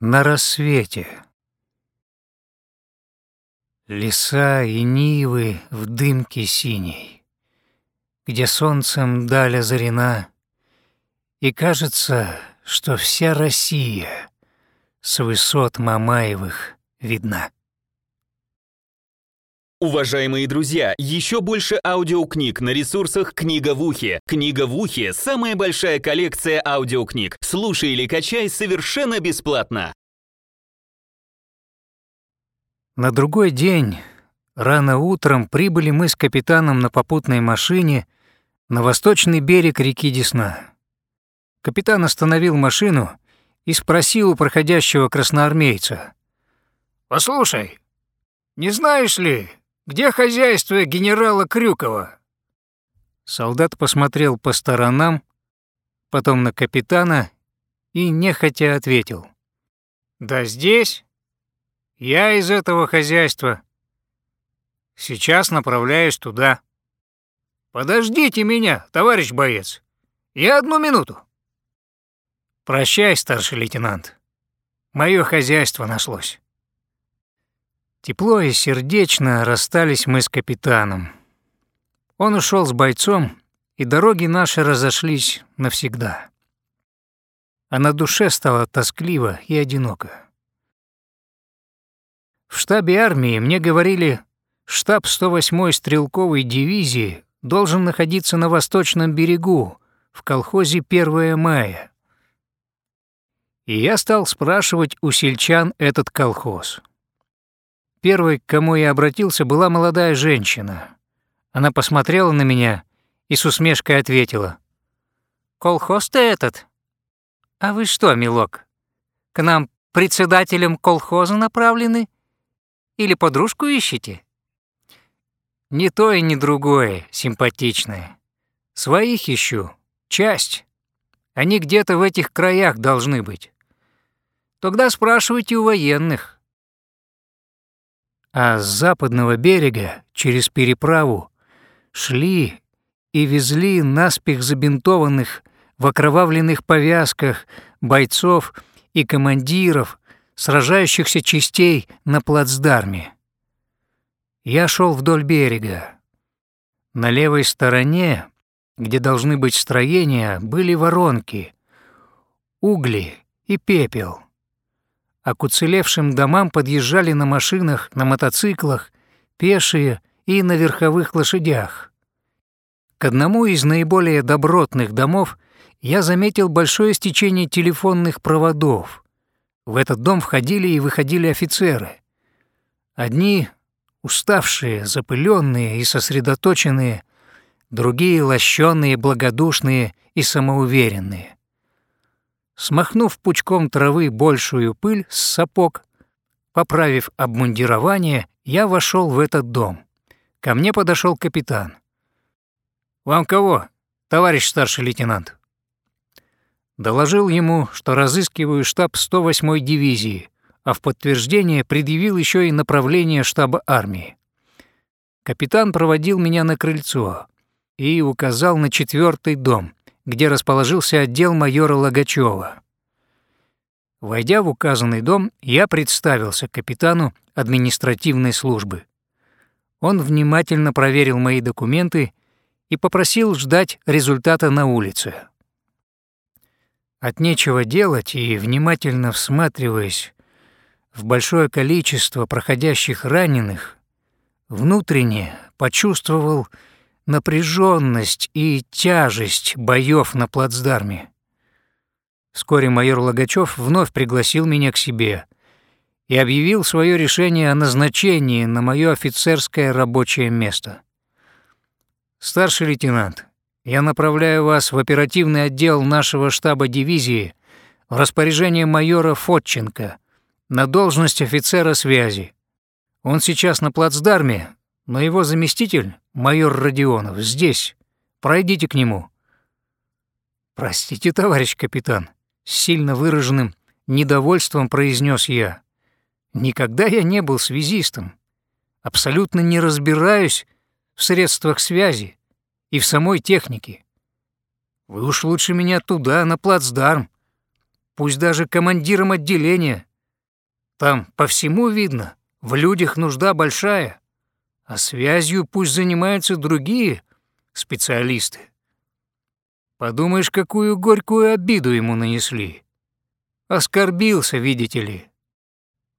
на рассвете. Леса и нивы в дымке синей, Где солнцем даль озарена, И кажется, что вся Россия С высот Мамаевых видна. Уважаемые друзья, еще больше аудиокниг на ресурсах «Книга в ухе». «Книга в ухе» — самая большая коллекция аудиокниг. Слушай или качай совершенно бесплатно. На другой день, рано утром, прибыли мы с капитаном на попутной машине на восточный берег реки Десна. Капитан остановил машину и спросил у проходящего красноармейца. «Послушай, не знаешь ли, где хозяйство генерала Крюкова?» Солдат посмотрел по сторонам, потом на капитана и нехотя ответил. «Да здесь. Я из этого хозяйства. Сейчас направляюсь туда. Подождите меня, товарищ боец. Я одну минуту». «Прощай, старший лейтенант. Мое хозяйство нашлось». Тепло и сердечно расстались мы с капитаном. Он ушел с бойцом, и дороги наши разошлись навсегда. А на душе стало тоскливо и одиноко. В штабе армии мне говорили, штаб 108-й стрелковой дивизии должен находиться на восточном берегу, в колхозе 1 мая. И я стал спрашивать у сельчан этот колхоз. Первой, к кому я обратился, была молодая женщина. Она посмотрела на меня и с усмешкой ответила. «Колхоз-то этот? А вы что, милок, к нам председателем колхоза направлены? Или подружку ищете?» «Ни то и ни другое, симпатичное. Своих ищу, часть. Они где-то в этих краях должны быть. Тогда спрашивайте у военных а с западного берега через переправу шли и везли наспех забинтованных в окровавленных повязках бойцов и командиров сражающихся частей на плацдарме. Я шел вдоль берега. На левой стороне, где должны быть строения, были воронки, угли и пепел а к уцелевшим домам подъезжали на машинах, на мотоциклах, пешие и на верховых лошадях. К одному из наиболее добротных домов я заметил большое стечение телефонных проводов. В этот дом входили и выходили офицеры. Одни уставшие, запыленные и сосредоточенные, другие лощеные, благодушные и самоуверенные. Смахнув пучком травы большую пыль с сапог, поправив обмундирование, я вошел в этот дом. Ко мне подошел капитан. «Вам кого, товарищ старший лейтенант?» Доложил ему, что разыскиваю штаб 108-й дивизии, а в подтверждение предъявил еще и направление штаба армии. Капитан проводил меня на крыльцо и указал на четвертый дом, где расположился отдел майора Логачева. Войдя в указанный дом, я представился капитану административной службы. Он внимательно проверил мои документы и попросил ждать результата на улице. От нечего делать и внимательно всматриваясь в большое количество проходящих раненых, внутренне почувствовал напряженность и тяжесть боев на плацдарме. Вскоре майор Логачев вновь пригласил меня к себе и объявил свое решение о назначении на мое офицерское рабочее место. «Старший лейтенант, я направляю вас в оперативный отдел нашего штаба дивизии в распоряжение майора Фотченко на должность офицера связи. Он сейчас на плацдарме, но его заместитель, майор Родионов, здесь. Пройдите к нему». «Простите, товарищ капитан», — с сильно выраженным недовольством произнес я. «Никогда я не был связистом. Абсолютно не разбираюсь в средствах связи и в самой технике. Вы уж лучше меня туда, на плацдарм. Пусть даже командиром отделения. Там по всему видно, в людях нужда большая, а связью пусть занимаются другие специалисты. Подумаешь, какую горькую обиду ему нанесли. Оскорбился, видите ли.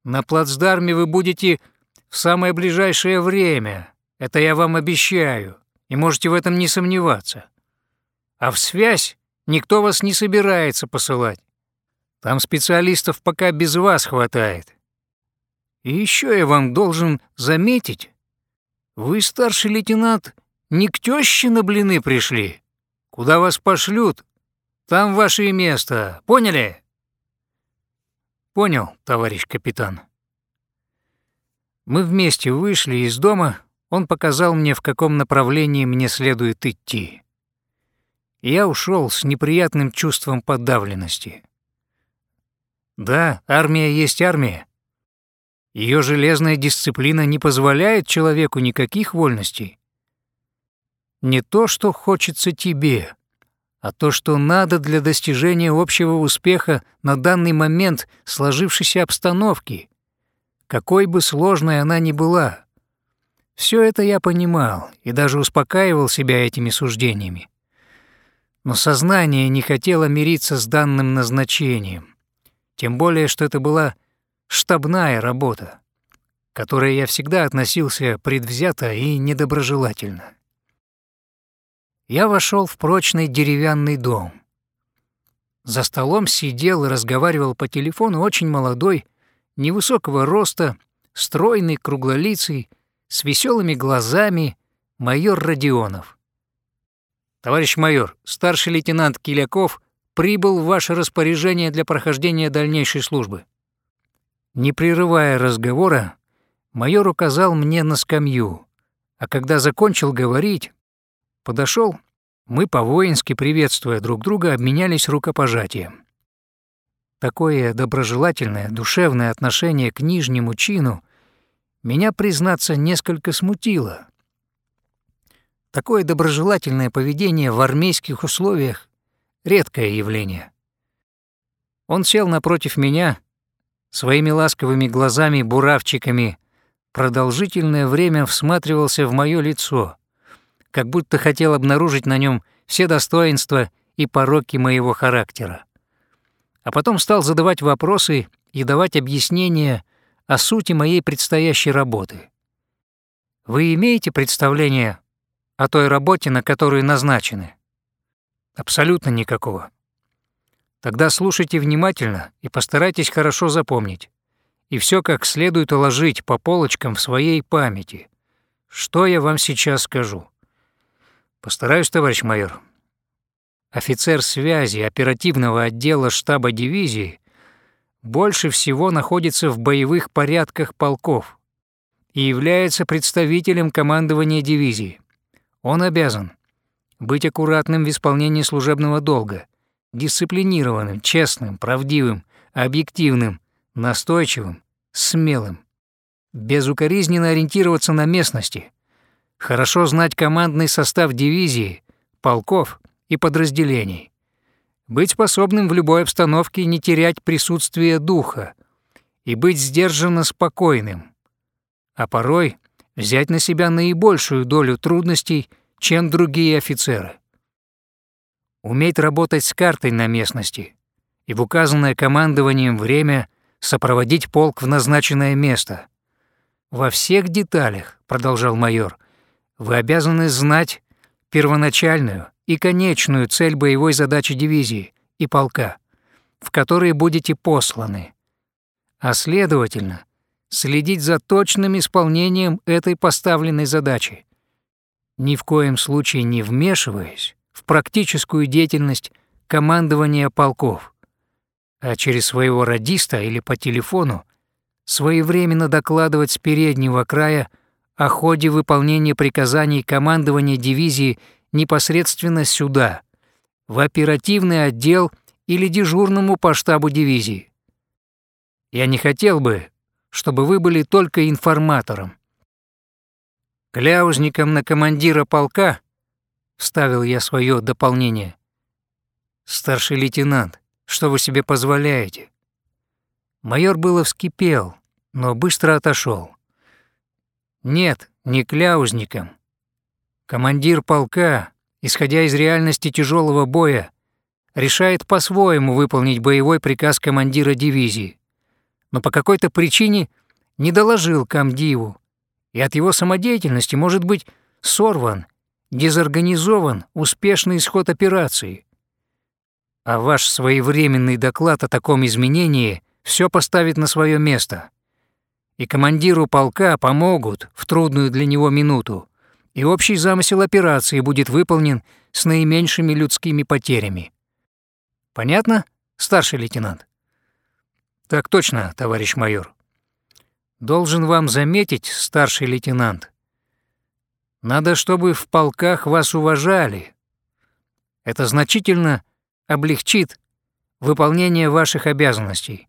На плацдарме вы будете в самое ближайшее время, это я вам обещаю, и можете в этом не сомневаться. А в связь никто вас не собирается посылать. Там специалистов пока без вас хватает. И еще я вам должен заметить, вы, старший лейтенант, не к тёще на блины пришли. Куда вас пошлют, там ваше место, поняли? Понял, товарищ капитан. Мы вместе вышли из дома, он показал мне, в каком направлении мне следует идти. Я ушел с неприятным чувством подавленности. Да, армия есть армия. Ее железная дисциплина не позволяет человеку никаких вольностей. Не то, что хочется тебе, а то, что надо для достижения общего успеха на данный момент сложившейся обстановки, какой бы сложной она ни была. Все это я понимал и даже успокаивал себя этими суждениями. Но сознание не хотело мириться с данным назначением. Тем более, что это была штабная работа, к которой я всегда относился предвзято и недоброжелательно. Я вошел в прочный деревянный дом. За столом сидел и разговаривал по телефону очень молодой, невысокого роста, стройный, круглолицый, с веселыми глазами майор Родионов. «Товарищ майор, старший лейтенант Киляков прибыл в ваше распоряжение для прохождения дальнейшей службы». Не прерывая разговора, майор указал мне на скамью, а когда закончил говорить, подошел, мы по-воински, приветствуя друг друга, обменялись рукопожатием. Такое доброжелательное, душевное отношение к нижнему чину меня, признаться, несколько смутило. Такое доброжелательное поведение в армейских условиях редкое явление. Он сел напротив меня, своими ласковыми глазами-буравчиками продолжительное время всматривался в моё лицо, как будто хотел обнаружить на нем все достоинства и пороки моего характера. А потом стал задавать вопросы и давать объяснения о сути моей предстоящей работы. Вы имеете представление о той работе, на которую назначены? Абсолютно никакого. Тогда слушайте внимательно и постарайтесь хорошо запомнить. И все как следует уложить по полочкам в своей памяти. Что я вам сейчас скажу? Постараюсь, товарищ майор. Офицер связи оперативного отдела штаба дивизии больше всего находится в боевых порядках полков и является представителем командования дивизии. Он обязан быть аккуратным в исполнении служебного долга, дисциплинированным, честным, правдивым, объективным, настойчивым, смелым, безукоризненно ориентироваться на местности, хорошо знать командный состав дивизии, полков и подразделений, быть способным в любой обстановке не терять присутствие духа. И быть сдержанно спокойным, а порой взять на себя наибольшую долю трудностей – чем другие офицеры. Уметь работать с картой на местности и в указанное командованием время сопроводить полк в назначенное место. Во всех деталях, продолжал майор, вы обязаны знать первоначальную и конечную цель боевой задачи дивизии и полка, в которые будете посланы, а следовательно, следить за точным исполнением этой поставленной задачи ни в коем случае не вмешиваясь в практическую деятельность командования полков, а через своего радиста или по телефону своевременно докладывать с переднего края о ходе выполнения приказаний командования дивизии непосредственно сюда, в оперативный отдел или дежурному по штабу дивизии. Я не хотел бы, чтобы вы были только информатором, Кляузником на командира полка, вставил я свое дополнение. Старший лейтенант, что вы себе позволяете? Майор было вскипел, но быстро отошел. Нет, не кляузником. Командир полка, исходя из реальности тяжелого боя, решает по-своему выполнить боевой приказ командира дивизии, но по какой-то причине не доложил комдиву, и от его самодеятельности может быть сорван, дезорганизован успешный исход операции. А ваш своевременный доклад о таком изменении все поставит на свое место. И командиру полка помогут в трудную для него минуту, и общий замысел операции будет выполнен с наименьшими людскими потерями. Понятно, старший лейтенант? Так точно, товарищ майор. Должен вам заметить, старший лейтенант, надо, чтобы в полках вас уважали. Это значительно облегчит выполнение ваших обязанностей.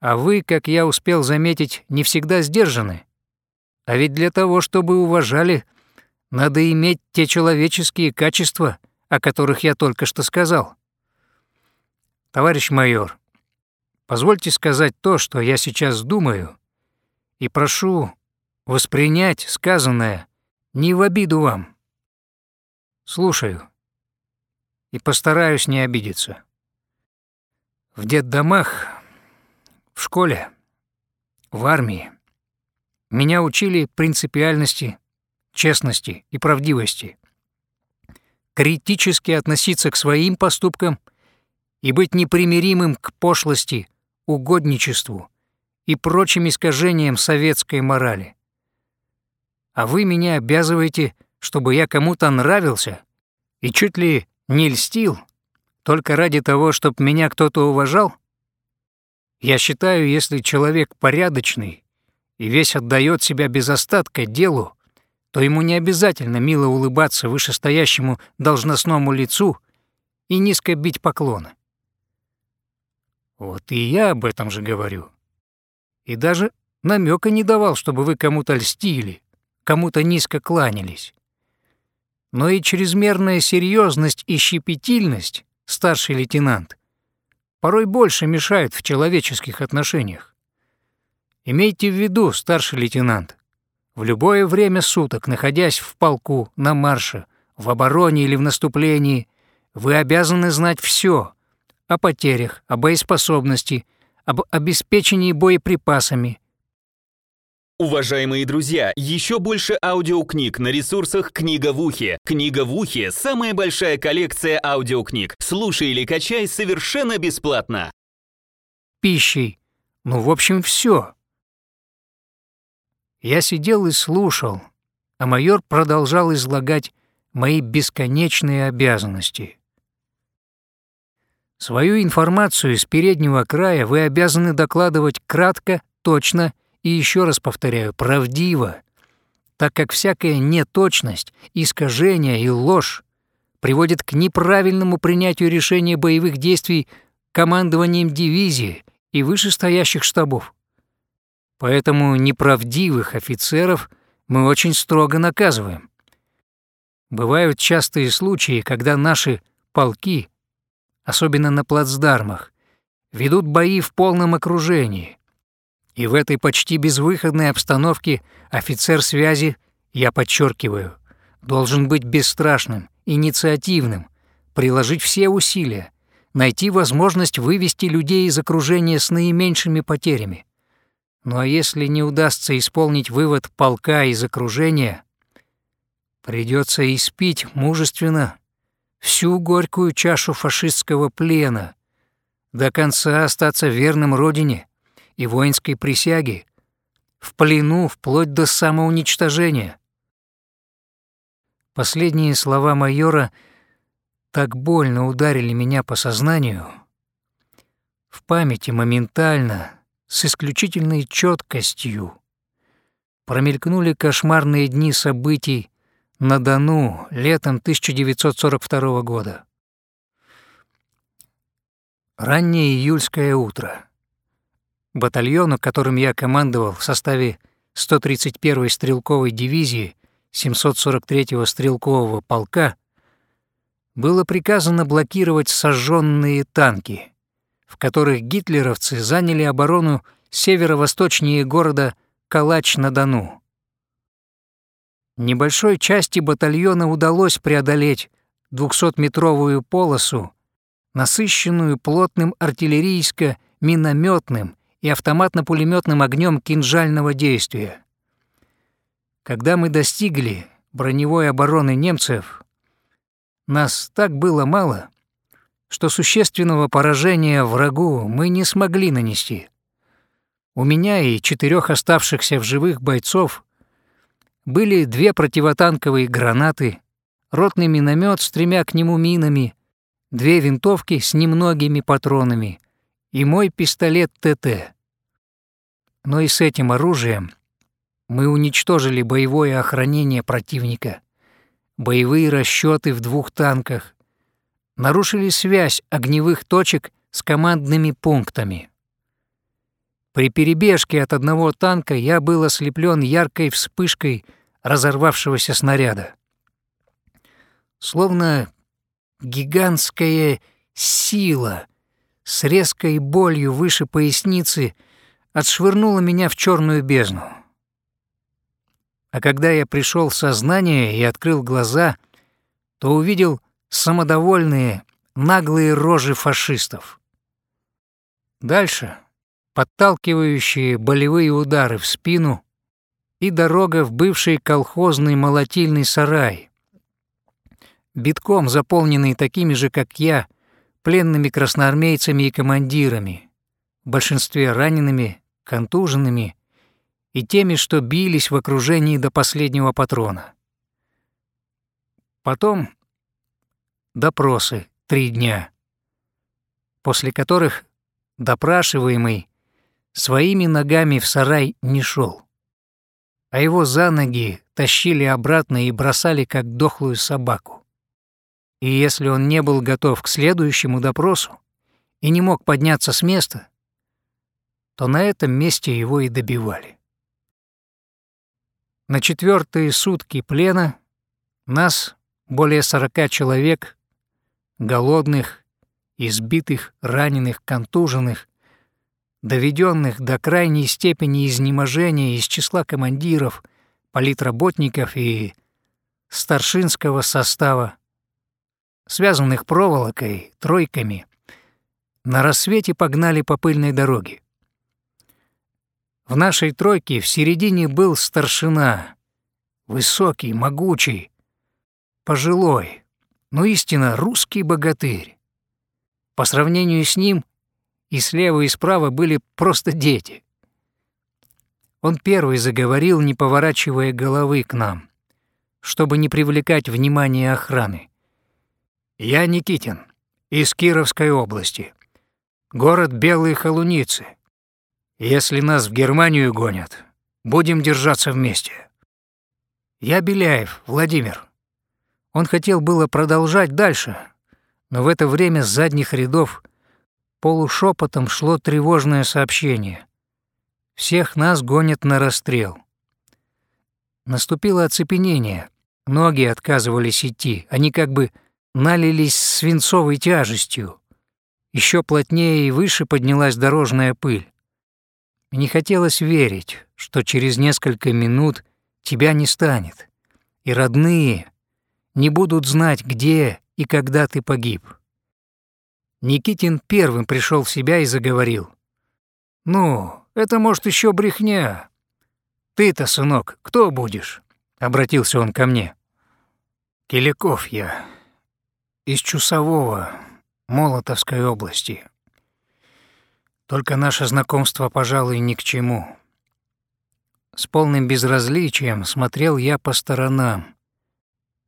А вы, как я успел заметить, не всегда сдержаны. А ведь для того, чтобы уважали, надо иметь те человеческие качества, о которых я только что сказал. Товарищ майор, позвольте сказать то, что я сейчас думаю, и прошу воспринять сказанное не в обиду вам. Слушаю и постараюсь не обидеться. В детдомах, в школе, в армии меня учили принципиальности, честности и правдивости, критически относиться к своим поступкам и быть непримиримым к пошлости, угодничеству и прочим искажениям советской морали. А вы меня обязываете, чтобы я кому-то нравился и чуть ли не льстил, только ради того, чтобы меня кто-то уважал? Я считаю, если человек порядочный и весь отдает себя без остатка делу, то ему не обязательно мило улыбаться вышестоящему должностному лицу и низко бить поклоны. Вот и я об этом же говорю и даже намека не давал, чтобы вы кому-то льстили, кому-то низко кланялись. Но и чрезмерная серьезность и щепетильность, старший лейтенант, порой больше мешают в человеческих отношениях. Имейте в виду, старший лейтенант, в любое время суток, находясь в полку, на марше, в обороне или в наступлении, вы обязаны знать все о потерях, о боеспособности, об обеспечении боеприпасами. Уважаемые друзья, еще больше аудиокниг на ресурсах «Книга в ухе». «Книга в ухе» — самая большая коллекция аудиокниг. Слушай или качай совершенно бесплатно. Пищей. Ну, в общем, все. Я сидел и слушал, а майор продолжал излагать мои бесконечные обязанности. Свою информацию с переднего края вы обязаны докладывать кратко, точно и еще раз повторяю, правдиво, так как всякая неточность, искажение и ложь приводит к неправильному принятию решения боевых действий командованием дивизии и вышестоящих штабов. Поэтому неправдивых офицеров мы очень строго наказываем. Бывают частые случаи, когда наши полки особенно на плацдармах, ведут бои в полном окружении. И в этой почти безвыходной обстановке офицер связи, я подчеркиваю, должен быть бесстрашным, инициативным, приложить все усилия, найти возможность вывести людей из окружения с наименьшими потерями. Ну а если не удастся исполнить вывод полка из окружения, придется испить мужественно всю горькую чашу фашистского плена, до конца остаться верным родине и воинской присяге, в плену вплоть до самоуничтожения. Последние слова майора так больно ударили меня по сознанию. В памяти моментально, с исключительной четкостью, промелькнули кошмарные дни событий на Дону летом 1942 года. Раннее июльское утро. Батальону, которым я командовал в составе 131-й стрелковой дивизии 743-го стрелкового полка, было приказано блокировать сожженные танки, в которых гитлеровцы заняли оборону северо-восточнее города Калач-на-Дону. Небольшой части батальона удалось преодолеть 200-метровую полосу, насыщенную плотным артиллерийско-минометным и автоматно-пулеметным огнем кинжального действия. Когда мы достигли броневой обороны немцев, нас так было мало, что существенного поражения врагу мы не смогли нанести. У меня и четырех оставшихся в живых бойцов были две противотанковые гранаты, ротный миномет с тремя к нему минами, две винтовки с немногими патронами и мой пистолет ТТ. Но и с этим оружием мы уничтожили боевое охранение противника, боевые расчеты в двух танках, нарушили связь огневых точек с командными пунктами. При перебежке от одного танка я был ослеплен яркой вспышкой разорвавшегося снаряда. Словно гигантская сила с резкой болью выше поясницы отшвырнула меня в черную бездну. А когда я пришел в сознание и открыл глаза, то увидел самодовольные, наглые рожи фашистов. Дальше подталкивающие болевые удары в спину и дорога в бывший колхозный молотильный сарай, битком заполненный такими же, как я, пленными красноармейцами и командирами, в большинстве ранеными, контуженными и теми, что бились в окружении до последнего патрона. Потом допросы три дня, после которых допрашиваемый своими ногами в сарай не шел, а его за ноги тащили обратно и бросали как дохлую собаку. И если он не был готов к следующему допросу и не мог подняться с места, то на этом месте его и добивали. На четвертые сутки плена нас, более сорока человек, голодных, избитых, раненых, контуженных, доведенных до крайней степени изнеможения из числа командиров, политработников и старшинского состава, связанных проволокой, тройками, на рассвете погнали по пыльной дороге. В нашей тройке в середине был старшина, высокий, могучий, пожилой, но истинно русский богатырь. По сравнению с ним и слева и справа были просто дети. Он первый заговорил, не поворачивая головы к нам, чтобы не привлекать внимание охраны. «Я Никитин, из Кировской области. Город Белые Холуницы. Если нас в Германию гонят, будем держаться вместе. Я Беляев, Владимир». Он хотел было продолжать дальше, но в это время с задних рядов полушепотом шло тревожное сообщение. Всех нас гонят на расстрел. Наступило оцепенение. Ноги отказывались идти, они как бы налились свинцовой тяжестью. Еще плотнее и выше поднялась дорожная пыль. Не хотелось верить, что через несколько минут тебя не станет, и родные не будут знать, где и когда ты погиб. Никитин первым пришел в себя и заговорил. «Ну, это, может, еще брехня. Ты-то, сынок, кто будешь?» — обратился он ко мне. «Киляков я, из Чусового, Молотовской области. Только наше знакомство, пожалуй, ни к чему». С полным безразличием смотрел я по сторонам.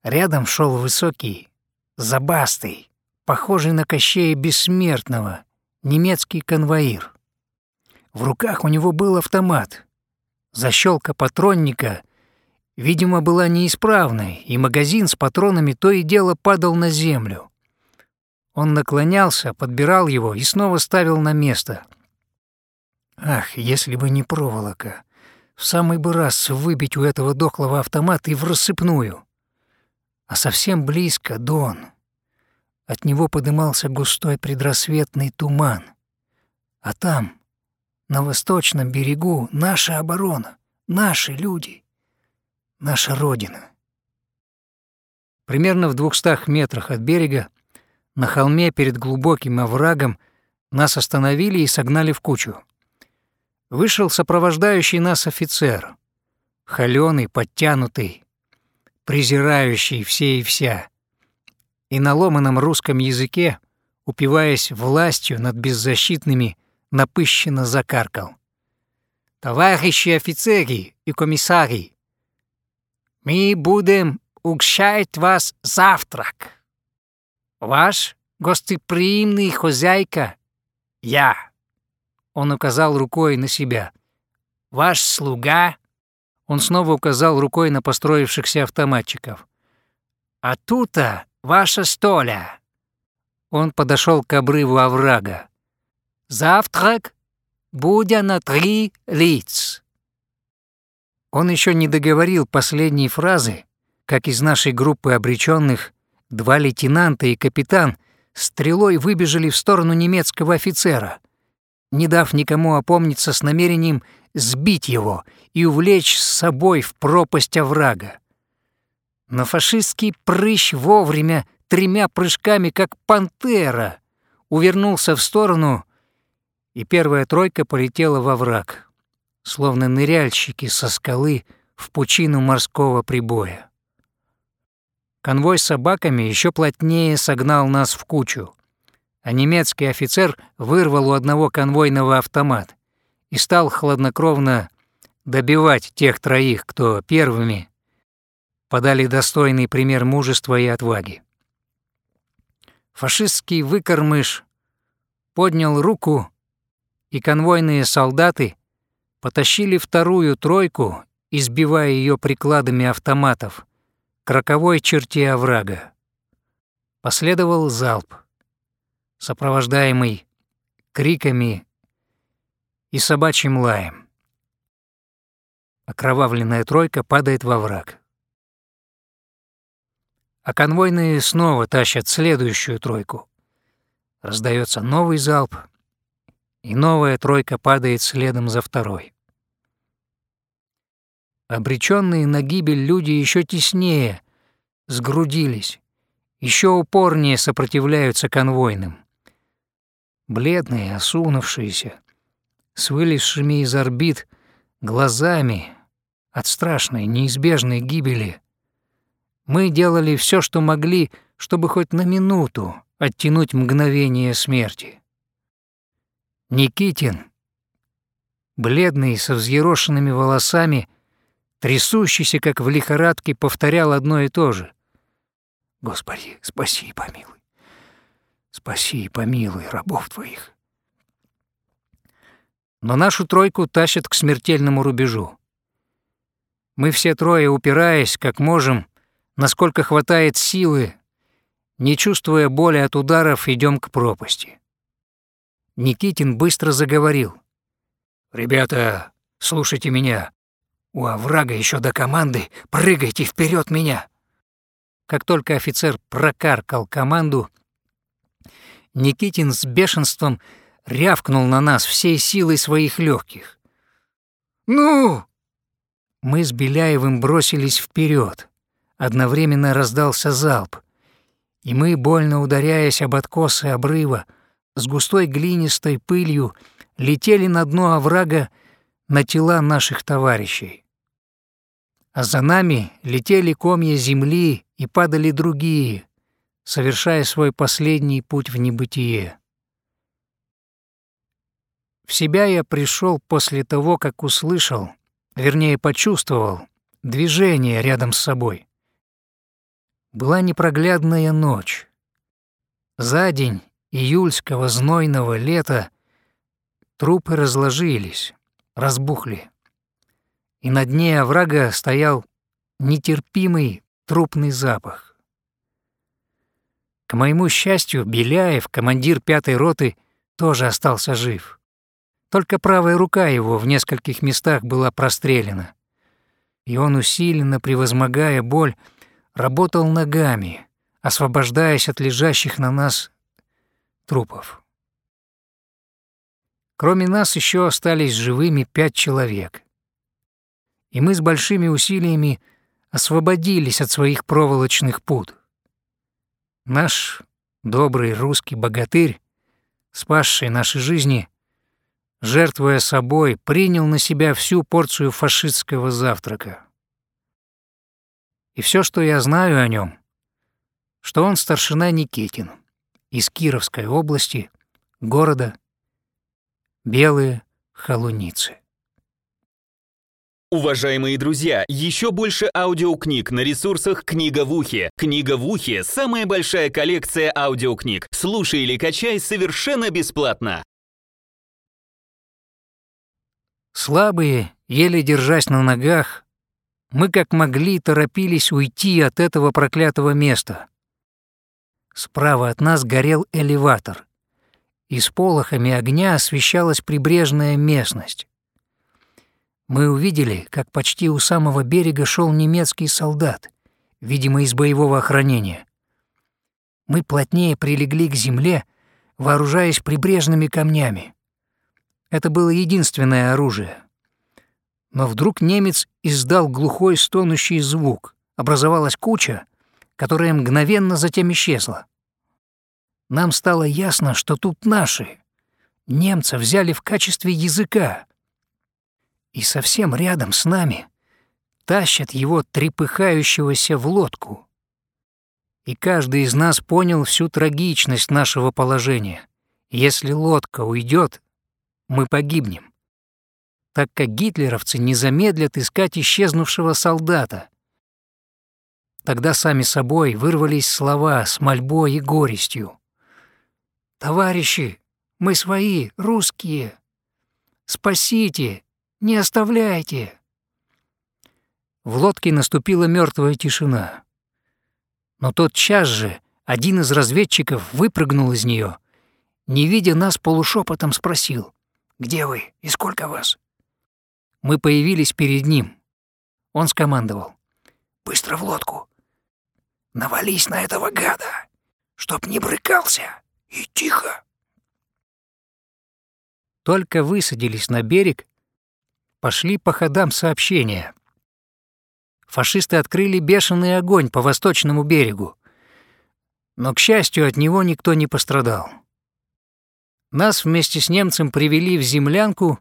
Рядом шел высокий, забастый, похожий на Кощея Бессмертного, немецкий конвоир. В руках у него был автомат. Защелка патронника, видимо, была неисправной, и магазин с патронами то и дело падал на землю. Он наклонялся, подбирал его и снова ставил на место. Ах, если бы не проволока! В самый бы раз выбить у этого дохлого автомат и в рассыпную. А совсем близко Дон — от него подымался густой предрассветный туман. А там, на восточном берегу, наша оборона, наши люди, наша Родина. Примерно в двухстах метрах от берега, на холме перед глубоким оврагом, нас остановили и согнали в кучу. Вышел сопровождающий нас офицер, холёный, подтянутый, презирающий все и вся, и на ломаном русском языке, упиваясь властью над беззащитными, напыщенно закаркал. «Товарищи офицеры и комиссари, мы будем угощать вас завтрак. Ваш гостеприимный хозяйка — я». Он указал рукой на себя. «Ваш слуга...» Он снова указал рукой на построившихся автоматчиков. «А тут-то ваша столя!» Он подошел к обрыву оврага. «Завтрак будя на три лиц». Он еще не договорил последней фразы, как из нашей группы обреченных два лейтенанта и капитан стрелой выбежали в сторону немецкого офицера, не дав никому опомниться с намерением сбить его и увлечь с собой в пропасть оврага. Но фашистский прыщ вовремя, тремя прыжками, как пантера, увернулся в сторону, и первая тройка полетела во враг, словно ныряльщики со скалы в пучину морского прибоя. Конвой с собаками еще плотнее согнал нас в кучу, а немецкий офицер вырвал у одного конвойного автомат и стал хладнокровно добивать тех троих, кто первыми подали достойный пример мужества и отваги. Фашистский выкормыш поднял руку, и конвойные солдаты потащили вторую тройку, избивая ее прикладами автоматов, к роковой черте оврага. Последовал залп, сопровождаемый криками и собачьим лаем. Окровавленная тройка падает во враг. А конвойные снова тащат следующую тройку. Раздается новый залп, и новая тройка падает следом за второй. Обреченные на гибель люди еще теснее сгрудились, еще упорнее сопротивляются конвойным. Бледные, осунувшиеся, с вылезшими из орбит глазами от страшной, неизбежной гибели. Мы делали все, что могли, чтобы хоть на минуту оттянуть мгновение смерти. Никитин, бледный, со взъерошенными волосами, трясущийся, как в лихорадке, повторял одно и то же. «Господи, спаси и помилуй! Спаси и помилуй рабов твоих!» Но нашу тройку тащат к смертельному рубежу. Мы все трое, упираясь, как можем, насколько хватает силы, не чувствуя боли от ударов, идем к пропасти. Никитин быстро заговорил. «Ребята, слушайте меня. У оврага еще до команды прыгайте вперед меня!» Как только офицер прокаркал команду, Никитин с бешенством рявкнул на нас всей силой своих легких. «Ну!» Мы с Беляевым бросились вперед. Одновременно раздался залп, и мы, больно ударяясь об откосы обрыва, с густой глинистой пылью летели на дно оврага на тела наших товарищей. А за нами летели комья земли и падали другие, совершая свой последний путь в небытие. В себя я пришел после того, как услышал, вернее почувствовал, движение рядом с собой. Была непроглядная ночь. За день июльского знойного лета трупы разложились, разбухли, и на дне оврага стоял нетерпимый трупный запах. К моему счастью, Беляев, командир пятой роты, тоже остался жив. Только правая рука его в нескольких местах была прострелена, и он, усиленно превозмогая боль, работал ногами, освобождаясь от лежащих на нас трупов. Кроме нас еще остались живыми пять человек. И мы с большими усилиями освободились от своих проволочных пут. Наш добрый русский богатырь, спасший наши жизни, жертвуя собой, принял на себя всю порцию фашистского завтрака. И все, что я знаю о нем, что он старшина Никитин из Кировской области, города Белые Холуницы. Уважаемые друзья, еще больше аудиокниг на ресурсах «Книга в ухе». «Книга в ухе» — самая большая коллекция аудиокниг. Слушай или качай совершенно бесплатно. Слабые, еле держась на ногах, мы как могли торопились уйти от этого проклятого места. Справа от нас горел элеватор, и с полохами огня освещалась прибрежная местность. Мы увидели, как почти у самого берега шел немецкий солдат, видимо, из боевого охранения. Мы плотнее прилегли к земле, вооружаясь прибрежными камнями. Это было единственное оружие. Но вдруг немец издал глухой стонущий звук. Образовалась куча, которая мгновенно затем исчезла. Нам стало ясно, что тут наши. Немца взяли в качестве языка. И совсем рядом с нами тащат его трепыхающегося в лодку. И каждый из нас понял всю трагичность нашего положения. Если лодка уйдет, мы погибнем, так как гитлеровцы не замедлят искать исчезнувшего солдата. Тогда сами собой вырвались слова с мольбой и горестью. «Товарищи, мы свои, русские! Спасите! Не оставляйте!» В лодке наступила мертвая тишина. Но тот час же один из разведчиков выпрыгнул из нее, не видя нас полушепотом спросил, «Где вы и сколько вас?» Мы появились перед ним. Он скомандовал, «Быстро в лодку! Навались на этого гада, чтоб не брыкался!» и тихо. Только высадились на берег, пошли по ходам сообщения. Фашисты открыли бешеный огонь по восточному берегу, но, к счастью, от него никто не пострадал. Нас вместе с немцем привели в землянку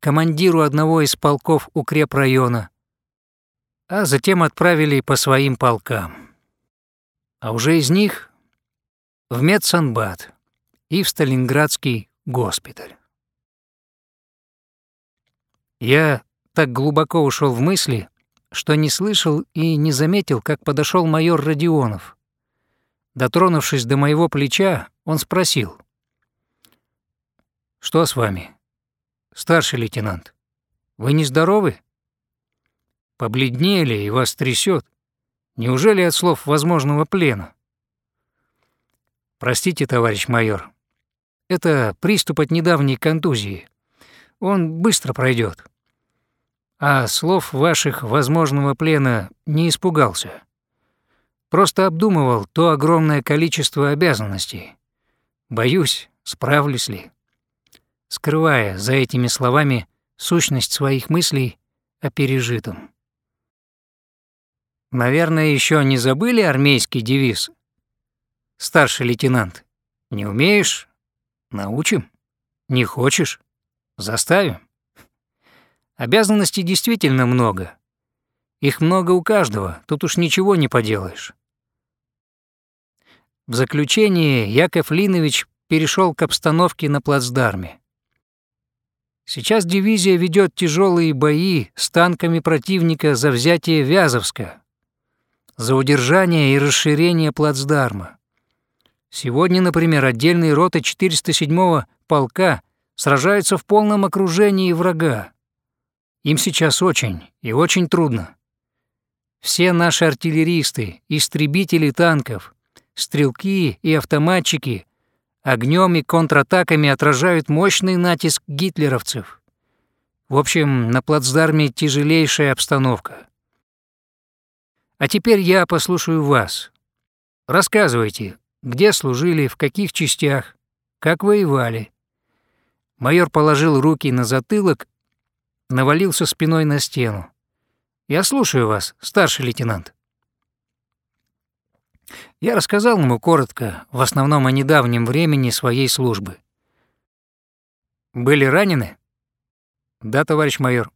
командиру одного из полков укрепрайона, а затем отправили по своим полкам. А уже из них в медсанбат и в Сталинградский госпиталь. Я так глубоко ушел в мысли, что не слышал и не заметил, как подошел майор Родионов. Дотронувшись до моего плеча, он спросил. «Что с вами, старший лейтенант? Вы нездоровы? Побледнели и вас трясет. Неужели от слов возможного плена?» «Простите, товарищ майор, это приступ от недавней контузии. Он быстро пройдет. А слов ваших возможного плена не испугался. Просто обдумывал то огромное количество обязанностей. Боюсь, справлюсь ли. Скрывая за этими словами сущность своих мыслей о пережитом. Наверное, еще не забыли армейский девиз? Старший лейтенант, не умеешь Научим? Не хочешь? Заставим? Обязанностей действительно много. Их много у каждого, тут уж ничего не поделаешь. В заключение Яков Линович перешел к обстановке на плацдарме. Сейчас дивизия ведет тяжелые бои с танками противника за взятие Вязовска, за удержание и расширение плацдарма. Сегодня, например, отдельные роты 407-го полка сражаются в полном окружении врага. Им сейчас очень и очень трудно. Все наши артиллеристы, истребители танков, стрелки и автоматчики огнем и контратаками отражают мощный натиск гитлеровцев. В общем, на плацдарме тяжелейшая обстановка. А теперь я послушаю вас. Рассказывайте, где служили, в каких частях, как воевали. Майор положил руки на затылок, навалился спиной на стену. «Я слушаю вас, старший лейтенант». Я рассказал ему коротко, в основном о недавнем времени своей службы. «Были ранены?» «Да, товарищ майор».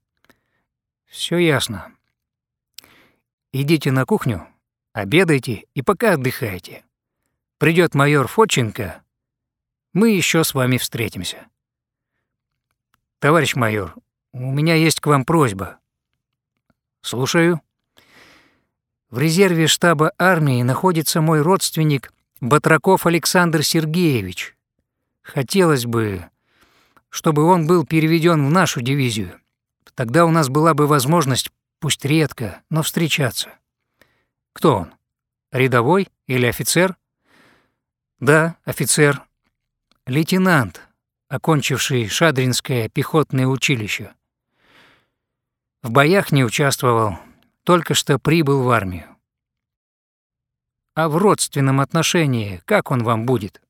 Все ясно. Идите на кухню, обедайте и пока отдыхайте. Придет майор Фоченко, мы еще с вами встретимся. Товарищ майор, у меня есть к вам просьба. Слушаю. В резерве штаба армии находится мой родственник Батраков Александр Сергеевич. Хотелось бы, чтобы он был переведен в нашу дивизию. Тогда у нас была бы возможность, пусть редко, но встречаться. Кто он? Рядовой или офицер? Да, офицер. Лейтенант, окончивший Шадринское пехотное училище. В боях не участвовал, только что прибыл в армию. А в родственном отношении как он вам будет?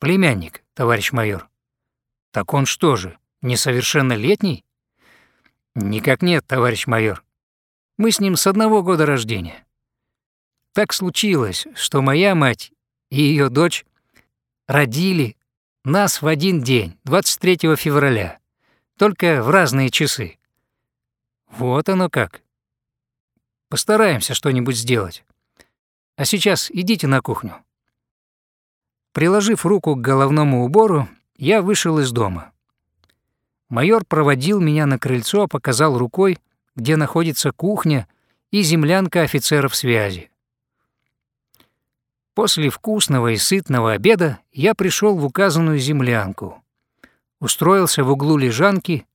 Племянник, товарищ майор. Так он что же, несовершеннолетний? Никак нет, товарищ майор. Мы с ним с одного года рождения. Так случилось, что моя мать и ее дочь родили нас в один день, 23 февраля, только в разные часы. Вот оно как. Постараемся что-нибудь сделать. А сейчас идите на кухню. Приложив руку к головному убору, я вышел из дома. Майор проводил меня на крыльцо, показал рукой, где находится кухня и землянка офицеров связи. После вкусного и сытного обеда я пришел в указанную землянку, устроился в углу лежанки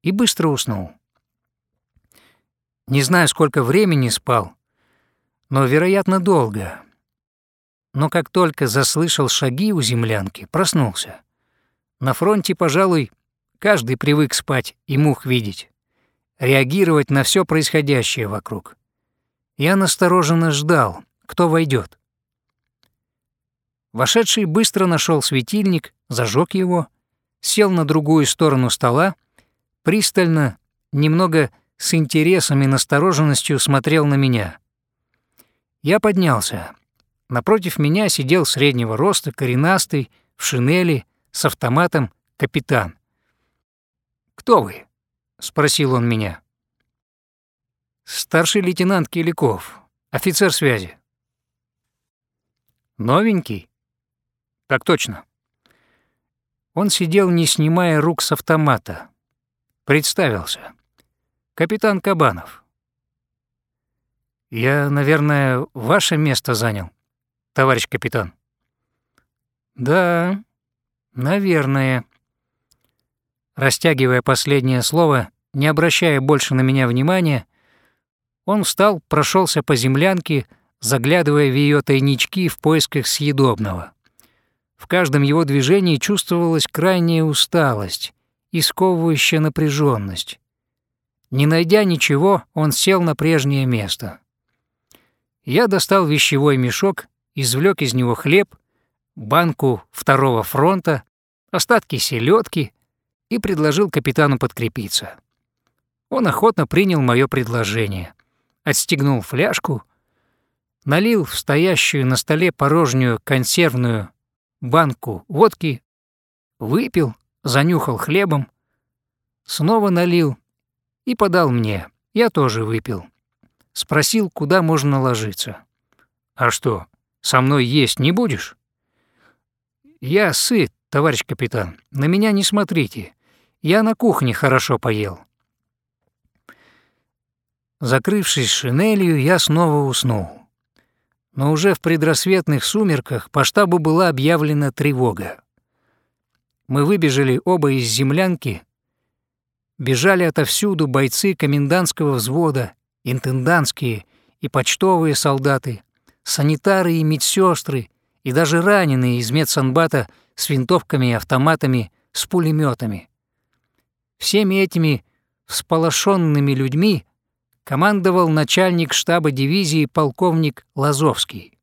и быстро уснул. Не знаю, сколько времени спал, но, вероятно, долго. Но как только заслышал шаги у землянки, проснулся. На фронте, пожалуй, каждый привык спать и мух видеть, реагировать на все происходящее вокруг. Я настороженно ждал, кто войдет. Вошедший быстро нашел светильник, зажег его, сел на другую сторону стола, пристально, немного с интересом и настороженностью смотрел на меня. Я поднялся. Напротив меня сидел среднего роста, коренастый, в шинели, с автоматом, капитан. «Кто вы?» — спросил он меня. «Старший лейтенант Киликов, офицер связи». «Новенький?» «Так точно». Он сидел, не снимая рук с автомата. Представился. «Капитан Кабанов». «Я, наверное, ваше место занял, товарищ капитан?» «Да, наверное». Растягивая последнее слово, не обращая больше на меня внимания, он встал, прошелся по землянке, заглядывая в ее тайнички в поисках съедобного. В каждом его движении чувствовалась крайняя усталость и сковывающая напряженность. Не найдя ничего, он сел на прежнее место. Я достал вещевой мешок, извлек из него хлеб, банку второго фронта, остатки селедки и предложил капитану подкрепиться. Он охотно принял мое предложение, отстегнул фляжку, налил в стоящую на столе порожнюю консервную банку водки, выпил, занюхал хлебом, снова налил и подал мне. Я тоже выпил. Спросил, куда можно ложиться. «А что, со мной есть не будешь?» «Я сыт, товарищ капитан. На меня не смотрите. Я на кухне хорошо поел». Закрывшись шинелью, я снова уснул но уже в предрассветных сумерках по штабу была объявлена тревога. Мы выбежали оба из землянки, бежали отовсюду бойцы комендантского взвода, интендантские и почтовые солдаты, санитары и медсестры, и даже раненые из медсанбата с винтовками и автоматами, с пулеметами. Всеми этими всполошенными людьми командовал начальник штаба дивизии полковник Лазовский.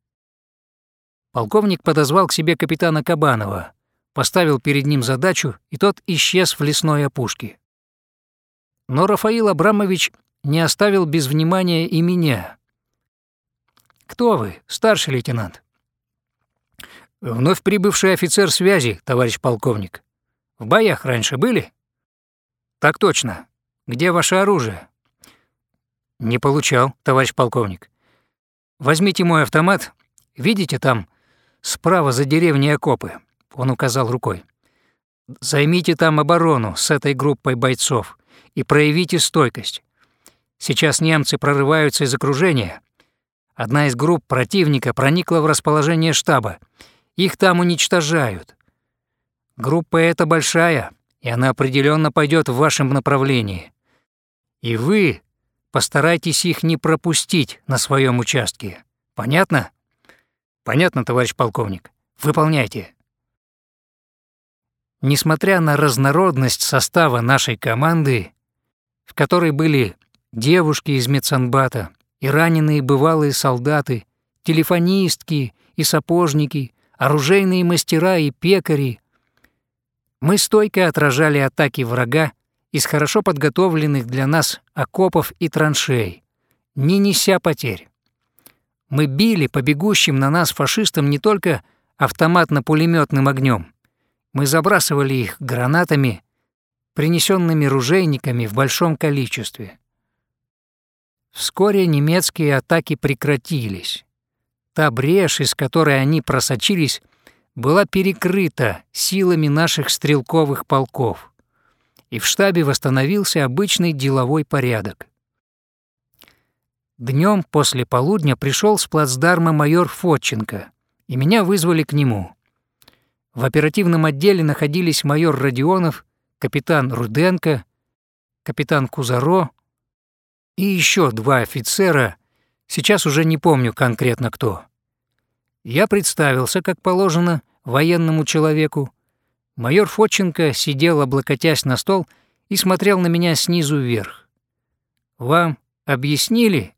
Полковник подозвал к себе капитана Кабанова, поставил перед ним задачу, и тот исчез в лесной опушке. Но Рафаил Абрамович не оставил без внимания и меня. «Кто вы, старший лейтенант?» «Вновь прибывший офицер связи, товарищ полковник. В боях раньше были?» «Так точно. Где ваше оружие?» «Не получал, товарищ полковник. Возьмите мой автомат. Видите там, справа за деревней окопы?» Он указал рукой. «Займите там оборону с этой группой бойцов и проявите стойкость. Сейчас немцы прорываются из окружения. Одна из групп противника проникла в расположение штаба. Их там уничтожают. Группа эта большая, и она определенно пойдет в вашем направлении. И вы постарайтесь их не пропустить на своем участке. Понятно? Понятно, товарищ полковник. Выполняйте. Несмотря на разнородность состава нашей команды, в которой были девушки из медсанбата и раненые бывалые солдаты, телефонистки и сапожники, оружейные мастера и пекари, мы стойко отражали атаки врага из хорошо подготовленных для нас окопов и траншей, не неся потерь. Мы били по бегущим на нас фашистам не только автоматно-пулеметным огнем, мы забрасывали их гранатами, принесенными ружейниками в большом количестве. Вскоре немецкие атаки прекратились. Та брешь, из которой они просочились, была перекрыта силами наших стрелковых полков, и в штабе восстановился обычный деловой порядок. Днем после полудня пришел с плацдарма майор Фотченко, и меня вызвали к нему. В оперативном отделе находились майор Родионов, капитан Руденко, капитан Кузаро и еще два офицера, сейчас уже не помню конкретно кто. Я представился, как положено, военному человеку. Майор Фотченко сидел, облокотясь на стол, и смотрел на меня снизу вверх. «Вам объяснили,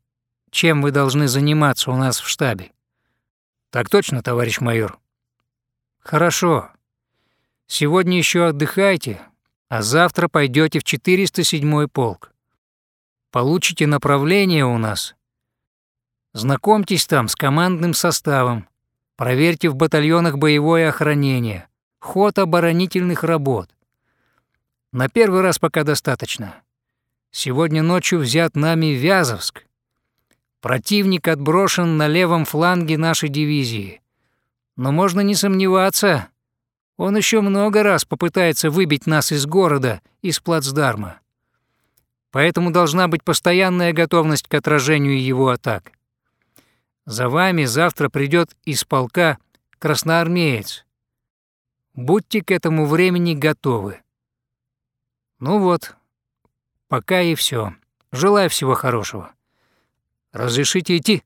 чем вы должны заниматься у нас в штабе?» «Так точно, товарищ майор», Хорошо. Сегодня еще отдыхайте, а завтра пойдете в 407 полк. Получите направление у нас. Знакомьтесь там с командным составом. Проверьте в батальонах боевое охранение, ход оборонительных работ. На первый раз пока достаточно. Сегодня ночью взят нами Вязовск. Противник отброшен на левом фланге нашей дивизии. Но можно не сомневаться, он еще много раз попытается выбить нас из города, из плацдарма. Поэтому должна быть постоянная готовность к отражению его атак. За вами завтра придет из полка красноармеец. Будьте к этому времени готовы. Ну вот, пока и все. Желаю всего хорошего. Разрешите идти?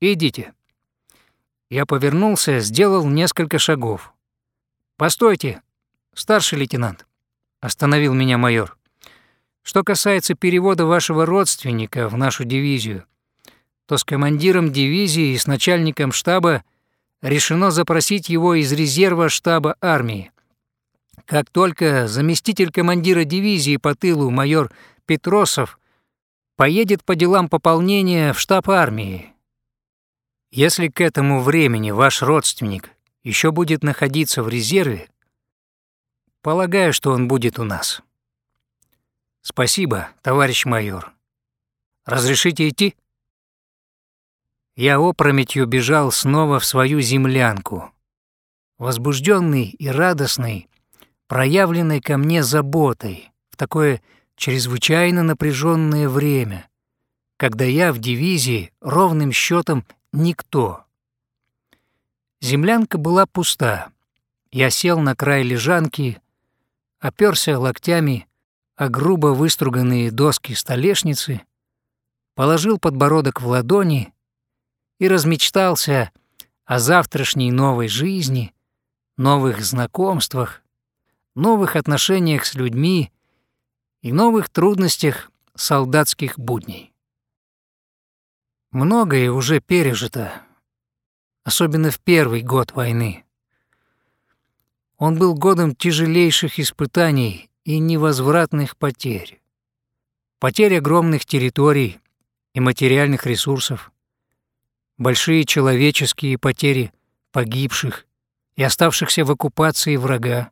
Идите. Я повернулся, сделал несколько шагов. «Постойте, старший лейтенант», — остановил меня майор. «Что касается перевода вашего родственника в нашу дивизию, то с командиром дивизии и с начальником штаба решено запросить его из резерва штаба армии. Как только заместитель командира дивизии по тылу майор Петросов поедет по делам пополнения в штаб армии, если к этому времени ваш родственник еще будет находиться в резерве, полагаю, что он будет у нас. Спасибо, товарищ майор. Разрешите идти? Я опрометью бежал снова в свою землянку, возбужденный и радостный, проявленной ко мне заботой в такое чрезвычайно напряженное время, когда я в дивизии ровным счетом никто. Землянка была пуста. Я сел на край лежанки, оперся локтями о грубо выструганные доски столешницы, положил подбородок в ладони и размечтался о завтрашней новой жизни, новых знакомствах, новых отношениях с людьми и новых трудностях солдатских будней. Многое уже пережито, особенно в первый год войны. Он был годом тяжелейших испытаний и невозвратных потерь. Потерь огромных территорий и материальных ресурсов, большие человеческие потери погибших и оставшихся в оккупации врага.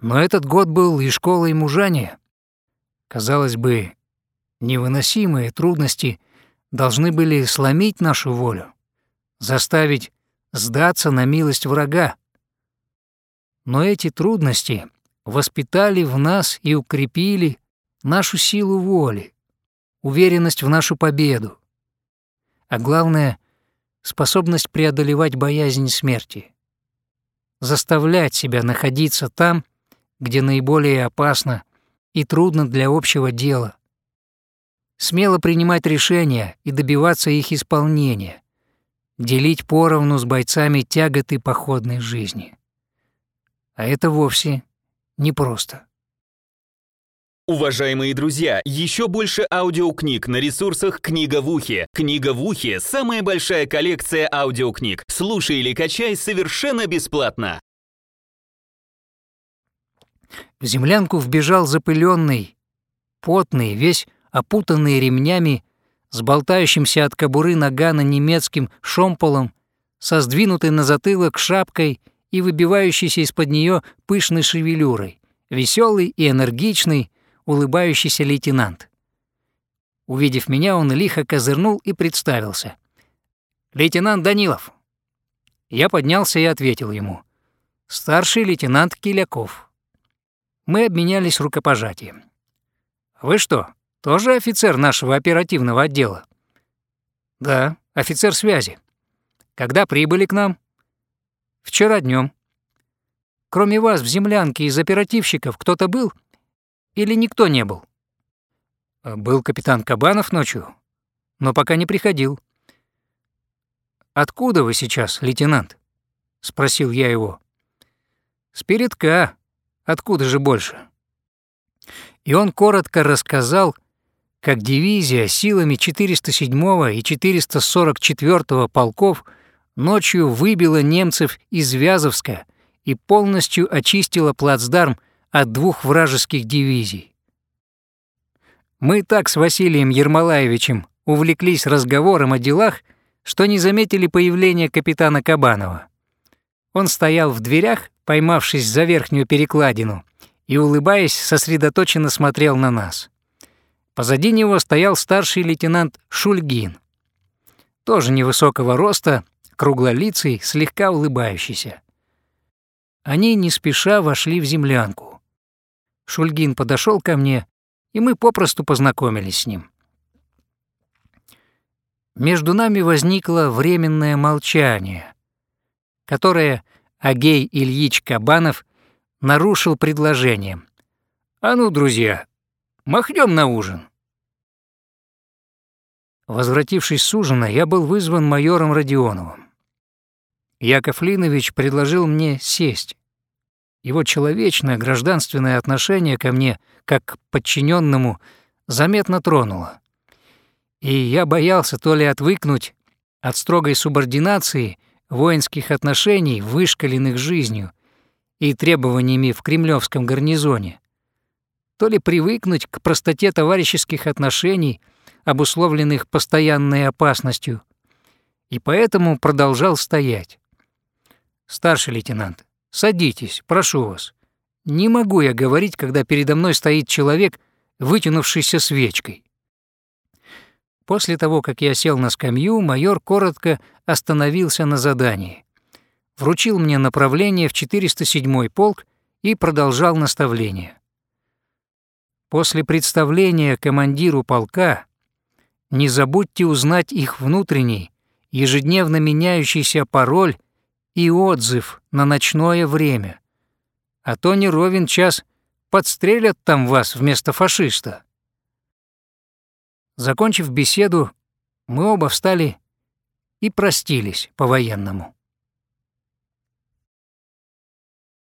Но этот год был и школой мужания. Казалось бы, невыносимые трудности должны были сломить нашу волю, заставить сдаться на милость врага. Но эти трудности воспитали в нас и укрепили нашу силу воли, уверенность в нашу победу, а главное — способность преодолевать боязнь смерти, заставлять себя находиться там, где наиболее опасно и трудно для общего дела, смело принимать решения и добиваться их исполнения, делить поровну с бойцами тяготы походной жизни. А это вовсе непросто. Уважаемые друзья, еще больше аудиокниг на ресурсах «Книга в ухе». «Книга в ухе» — самая большая коллекция аудиокниг. Слушай или качай совершенно бесплатно. В землянку вбежал запыленный, потный, весь опутанный ремнями, с болтающимся от кобуры нагана немецким шомполом, со сдвинутой на затылок шапкой и выбивающейся из-под нее пышной шевелюрой, веселый и энергичный, улыбающийся лейтенант. Увидев меня, он лихо козырнул и представился. «Лейтенант Данилов». Я поднялся и ответил ему. «Старший лейтенант Киляков». Мы обменялись рукопожатием. «Вы что, тоже офицер нашего оперативного отдела?» «Да, офицер связи. Когда прибыли к нам?» «Вчера днем. Кроме вас в землянке из оперативщиков кто-то был или никто не был? А был капитан Кабанов ночью, но пока не приходил. «Откуда вы сейчас, лейтенант?» — спросил я его. «С передка. Откуда же больше?» И он коротко рассказал, как дивизия силами 407 и 444 полков ночью выбила немцев из Вязовска и полностью очистила плацдарм от двух вражеских дивизий. Мы так с Василием Ермолаевичем увлеклись разговором о делах, что не заметили появления капитана Кабанова. Он стоял в дверях, поймавшись за верхнюю перекладину, и, улыбаясь, сосредоточенно смотрел на нас. Позади него стоял старший лейтенант Шульгин, тоже невысокого роста, круглолицый, слегка улыбающийся. Они не спеша вошли в землянку. Шульгин подошел ко мне, и мы попросту познакомились с ним. Между нами возникло временное молчание, которое Агей Ильич Кабанов нарушил предложением. «А ну, друзья, махнем на ужин». Возвратившись с ужина, я был вызван майором Родионовым. Яков Линович предложил мне сесть. Его человечное гражданственное отношение ко мне, как к подчиненному, заметно тронуло. И я боялся то ли отвыкнуть от строгой субординации воинских отношений, вышкаленных жизнью и требованиями в кремлевском гарнизоне, то ли привыкнуть к простоте товарищеских отношений, обусловленных постоянной опасностью, и поэтому продолжал стоять. «Старший лейтенант, Садитесь, прошу вас. Не могу я говорить, когда передо мной стоит человек, вытянувшийся свечкой. После того, как я сел на скамью, майор коротко остановился на задании. Вручил мне направление в 407-й полк и продолжал наставление. После представления командиру полка не забудьте узнать их внутренний, ежедневно меняющийся пароль и отзыв на ночное время. А то не ровен час подстрелят там вас вместо фашиста. Закончив беседу, мы оба встали и простились по-военному.